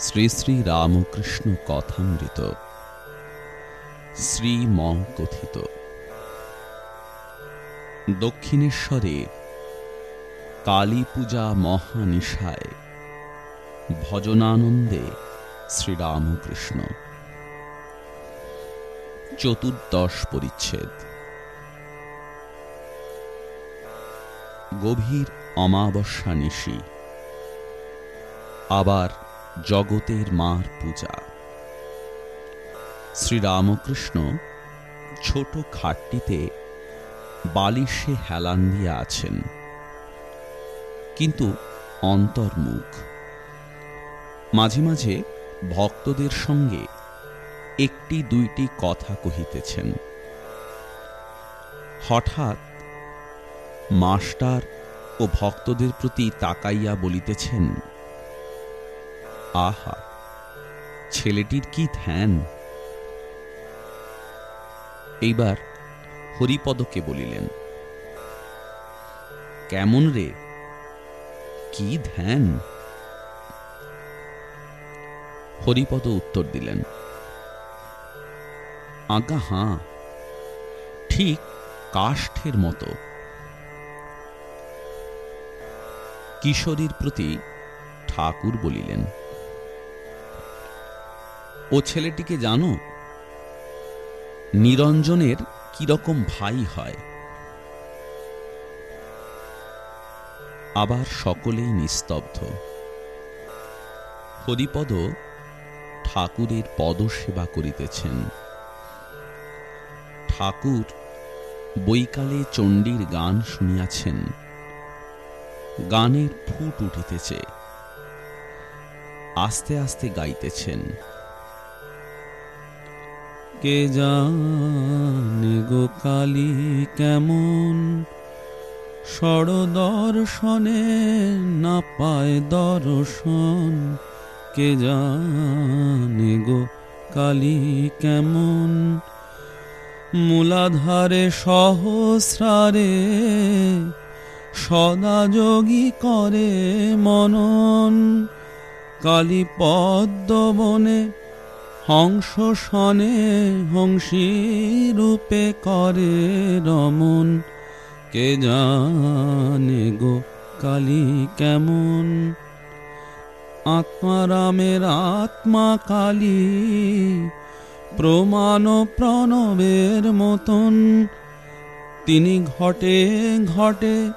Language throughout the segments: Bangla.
শ্রী শ্রী রামকৃষ্ণ কথামৃত। শ্রীম কথিত দক্ষিণেশ্বরে কালী পূজা মহানিশায় ভজনানন্দে শ্রীরামকৃষ্ণ। চতুর্দশ পরিচ্ছেদ। গভীর অমাবস্যা নিশি। আবার জগতের মার পূজা। শ্রীরামকৃষ্ণ ছোট খাটটিতে বালিশে হেলান দিয়ে আছেন। কিন্তু অন্তর্মুখ। মাঝে মাঝে ভক্তদের সঙ্গে একটি দুইটি কথা কহিতেছেন। হঠাৎ মাস্টার ও ভক্তদের প্রতি তাকাইয়া বলিতেছেন আহা, ছেলেটির কি ধ্যান? এইবার হরিপদকে বলিলেন, কেমন রে? কি ধ্যান? হরিপদ উত্তর দিলেন, আজ্ঞা, হাঁ, ঠিক কাষ্ঠের মতো। কিশোরীর প্রতি ঠাকুর বলিলেন ও ছেলেটিকে জানো? নিরঞ্জনের কীরকম ভাই হয়। আবার সকলেই নিস্তব্ধ। হরিপদ ঠাকুরের পদসেবা করিতেছেন। ঠাকুর বৈকালে চণ্ডীর গান শুনিয়াছেন। গানের ফুট উঠিতেছে। আস্তে আস্তে গাইতেছেন। কে জানে গো কালী কেমন? দর্শনে না পায় দর্শন। কে জানে গো কালী কেমন? মূলাধারে সহস্রারে সদা যোগী করে মনন। কালী পদ্মবনে হংস সনে হংসী রূপে করে রমন। কে জানে গো কালী কেমন? আত্মারামের আত্মা কালী, প্রমাণ প্রণবের মতন। তিনি ঘটে ঘটে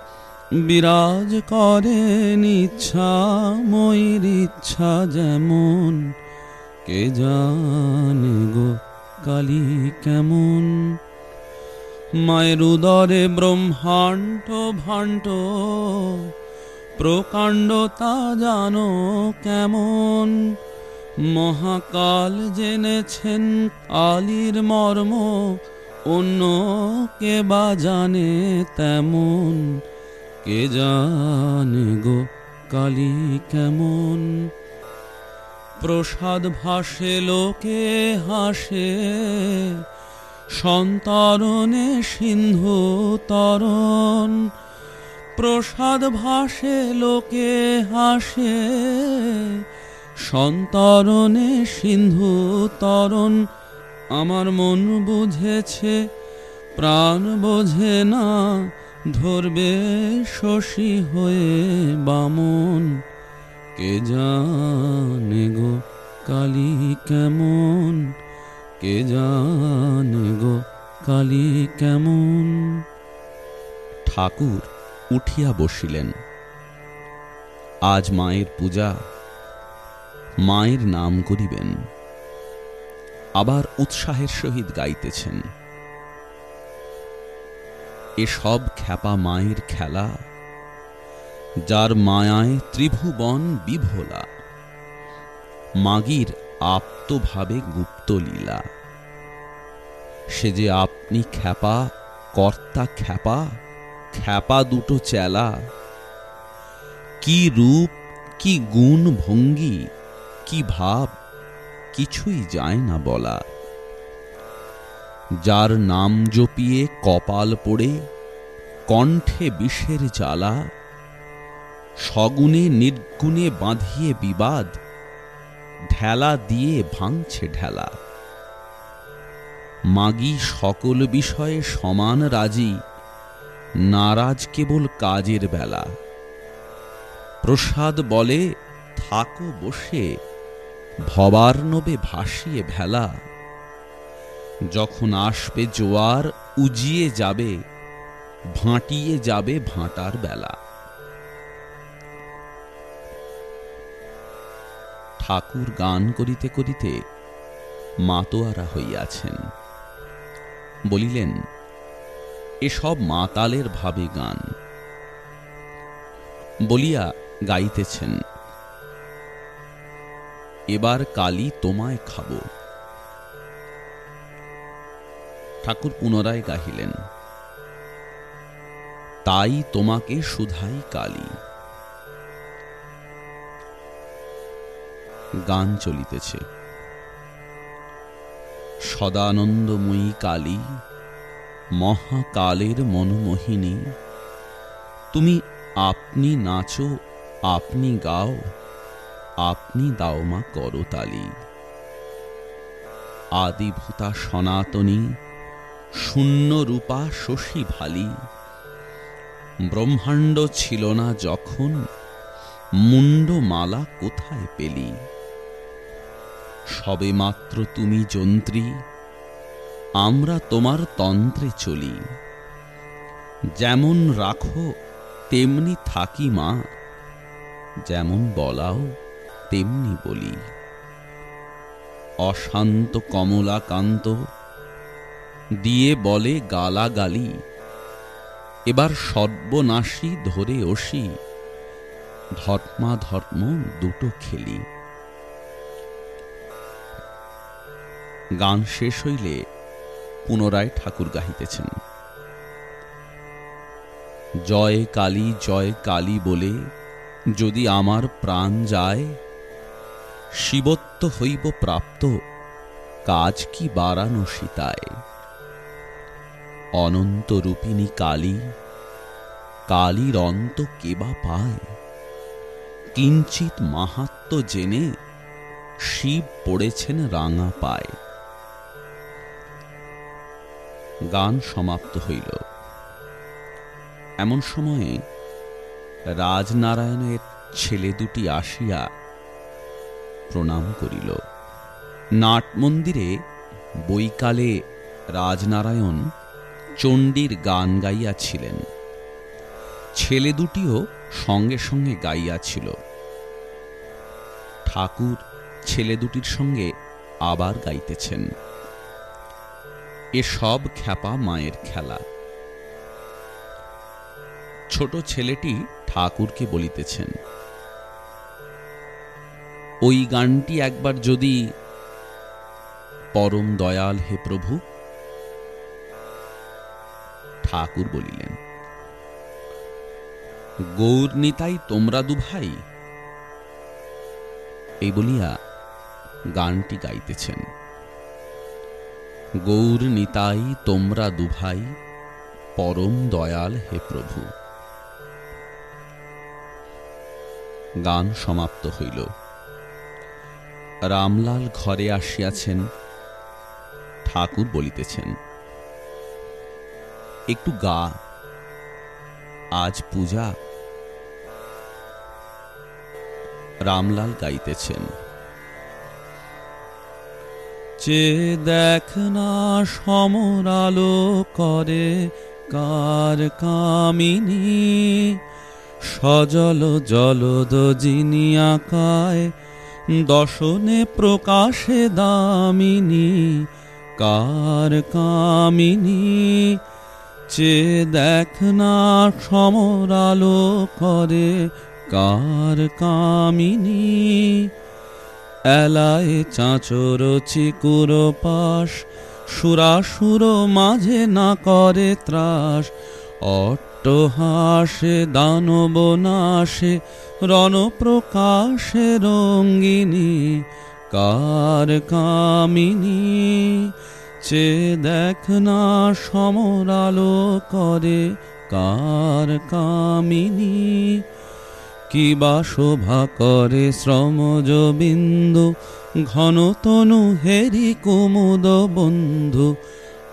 বিরাজ করেন ইচ্ছা, ময়ূর ইচ্ছা যেমন। কে জানে গো কালী কেমন? মায়ের উদরে ব্রহ্মাণ্ড ভাণ্ড, প্রকাণ্ড তা জানো কেমন? মহাকাল জেনেছেন আলির মর্ম, অন্য কে বা জানে তেমন? কে জানে গো কালী কেমন? প্রসাদ ভাসে, লোকে হাসে। সন্তরণে সিন্ধু তরণ। প্রসাদ ভাসে, লোকে হাসে। সন্তরণে সিন্ধু তরণ। আমার মন বুঝেছে, প্রাণ বোঝে না। ধরবে শশী হয়ে বামন। কে জানে গো কালী কেমন? কে জানে গো কালী কেমন? ঠাকুর উঠিয়া বসিলেন। আজ মায়ের পূজা, মায়ের নাম করিবেন। আবার উৎসাহের সহিত গাইতেছেন। এসব খ্যাপা মায়ের খেলা যার মায়ায় ত্রিভুবন বিভোলা, মাগির আপ্তভাবে গুপ্ত লীলা সে যে আপনি খ্যাপা, কর্তা খ্যাপা খ্যাপা দুটো চেলা, কি রূপ, কি গুণ ভঙ্গি, কি ভাব, কিছুই যায় না বলা। যার নাম জপিয়ে কপাল পড়ে, কণ্ঠে বিষের জ্বালা সগুণে নির্গুণে বাঁধিয়ে বিবাদ, ঢেলা দিয়ে ভাঙছে ঢেলা। মাগি সকল বিষয়ে সমান রাজি, নারাজ কেবল কাজের বেলা। প্রসাদ বলে, থাকো বসে ভবার নবে ভাসিয়ে ভেলা। যখন আসবে জোয়ার, উজিয়ে যাবে, ভাঁটিয়ে যাবে ভাঁটার বেলা। ঠাকুর গান করিতে করিতে মাতোয়ারা হইয়াছেন। বলিলেন, এসব মাতালের ভাবে গান। বলিয়া গাইতেছেন, এবার কালি তোমায় খাব। ঠাকুর পুনরায় গাহিলেন, তাই তোমাকে সুধাই কালী গান চলিতেছে। সদানন্দময়ী কালী, মহাকালের মনমোহিনী, তুমি আপনি নাচো, আপনি গাও, আপনি দাও মা করতালি আদিভূতা সনাতনী শূন্য রূপা শশী ভালি। ব্রহ্মাণ্ড ছিল না যখন মুন্ডমালা কোথায় পেলি? সবে মাত্র তুমি যন্ত্রী, আমরা তোমার তন্ত্রে চলি। যেমন রাখো, তেমনি থাকি মা, যেমন বলাও, তেমনি বলি। অশান্ত কমলাকান্ত, দিয়ে বলে গালাগালি, এবার সর্বনাশী ধরে ওসি ধর্মা ধর্ম দুটো খেলি। গান শেষ হইলে পুনরায় ঠাকুর গাহিতেছেন। জয় কালী জয় কালী বলে যদি আমার প্রাণ যায়, শিবত্ব হইব প্রাপ্ত, কাজ কি বাড়ানো সীতায়? অনন্ত রূপিণী কালী, কালীর অন্ত কেবা পায়? কিঞ্চিত মাহাত্ম জেনে শিব পড়েছেন রাঙা পায়। গান সমাপ্ত হইল। এমন সময়ে রাজনারায়ণের ছেলে দুটি আসিয়া প্রণাম করিল। নাট মন্দিরে বৈকালে রাজনারায়ণ চণ্ডীর গান গাইয়াছিলেন। ছেলে দুটিও সঙ্গে সঙ্গে গাইয়াছিল। ঠাকুর ছেলে দুটির সঙ্গে আবার গাইতেছেন। এসব খ্যাপা মায়ের খেলা। ছোট ছেলেটি ঠাকুরকে বলিতেছেন, ওই গানটি একবার যদি পরম দয়াল হে প্রভু, ঠাকুর বলিলেন, গৌর নিতাই তোমরা দু ভাই? এই বলিয়া গানটি গাইতেছেন। গৌর নিতাই তোমরা দুভাই, পরম দয়াল হে প্রভু। গান সমাপ্ত হইল। রামলাল ঘরে আসিয়াছেন, ঠাকুর বলিতেছেন, একটু গা, আজ পূজা। রামলাল গাইতেছেন চে দেখ না সমর আলো করে কার কামিনী, সজল জলদ যিনি আকায় দশনে প্রকাশে দামিনী, কার কামিনী। চে দেখ না সমর আলো করে কার কামিনী এলায় চাঁচর চিকুর পাশ, সুরাসুর মাঝে না করে ত্রাস। অট্টহাসে দানব নাশে, রণপ্রকাশে রঙ্গিনী, কার কামিনী? চে দেখ না সমরালো করে কার কামিনী? কি বা শোভা করে শ্রমজ বিন্দু ঘনতনু হেরি কুমুদ বন্ধু,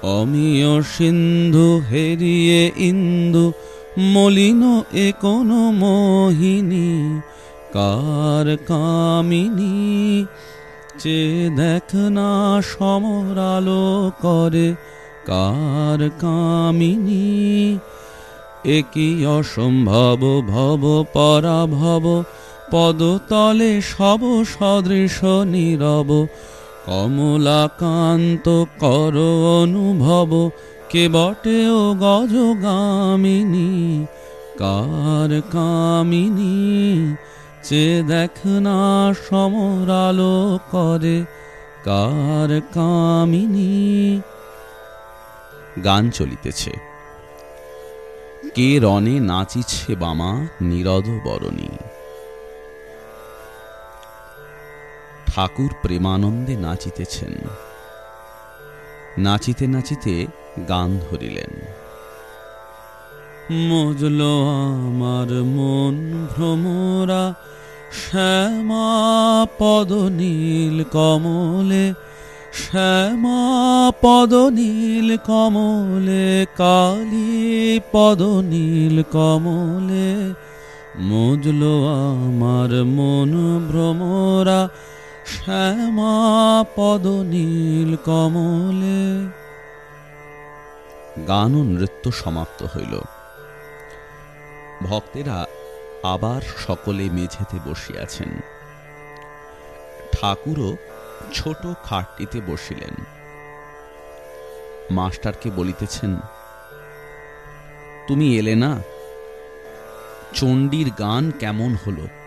অমিয় সিন্ধু হেরিয়ে ইন্দু, মলিন এ কোন মোহিনী, কার কামিনী চে দেখ না সমরালো করে, কার কামিনী একই অসম্ভব ভব পরাভব? পদতলে সব সদৃশ নীরব। কমলাকান্ত কর অনুভব, কে বটে ও গজগামিনী? কার কামিনী? চে দেখ না সমরালো করে, কার কামিনী? গান চলিতেছে। কে রনে নাচিছে বামা নীরদ বরণী? ঠাকুর প্রেমানন্দে নাচিতেছেন। নাচিতে নাচিতে গান ধরিলেন। মজল আমার মন ভ্রমরা, শ্যামা পদ নীল কমলে শ্যামা পদ নীল কমলে, কালী পদ নীল কমলে, মজল আমার মন ভ্রমরা শ্যামা পদ নীল কমলে। গান ও নৃত্য সমাপ্ত হইল। ভক্তেরা আবার সকলে মেঝেতে বসিয়াছেন। ঠাকুরও ছোট খাটটিতে বসিলেন। মাস্টারকে বলিতেছেন তুমি এলে না? চণ্ডীর গান কেমন হলো?